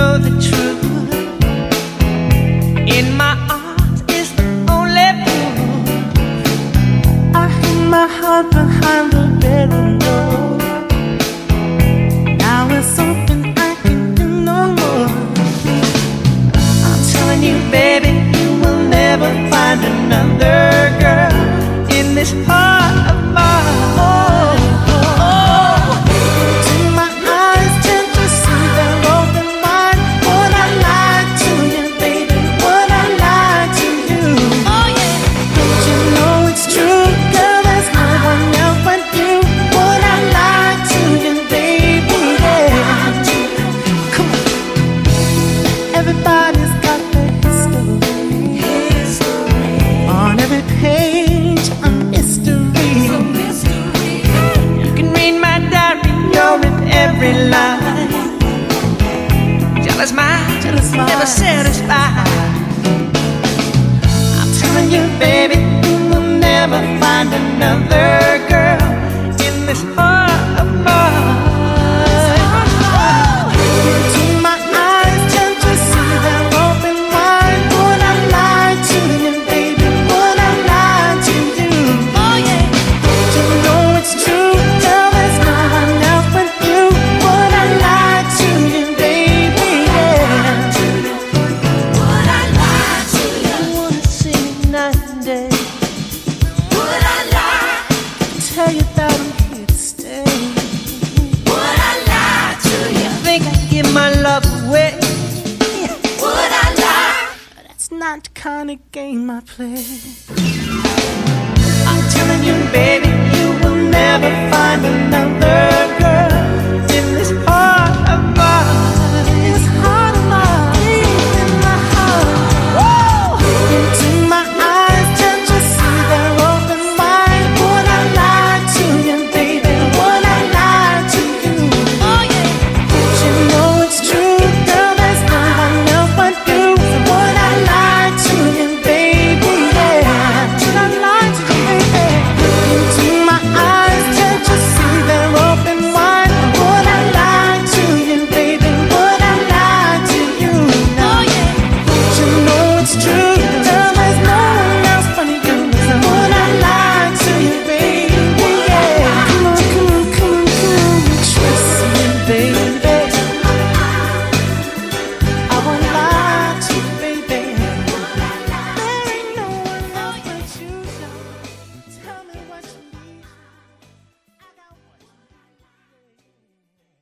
know the truth. In my arms is the only proof. I hid my heart behind the bedroom door. Now it's something I can do. I'm telling you, baby, you will never find another girl in this heart. every line. Jealous mind, Jealous mind. never satisfied. I'm telling you, baby, you will never find another girl in this heart. I'm telling you, baby, you will never find another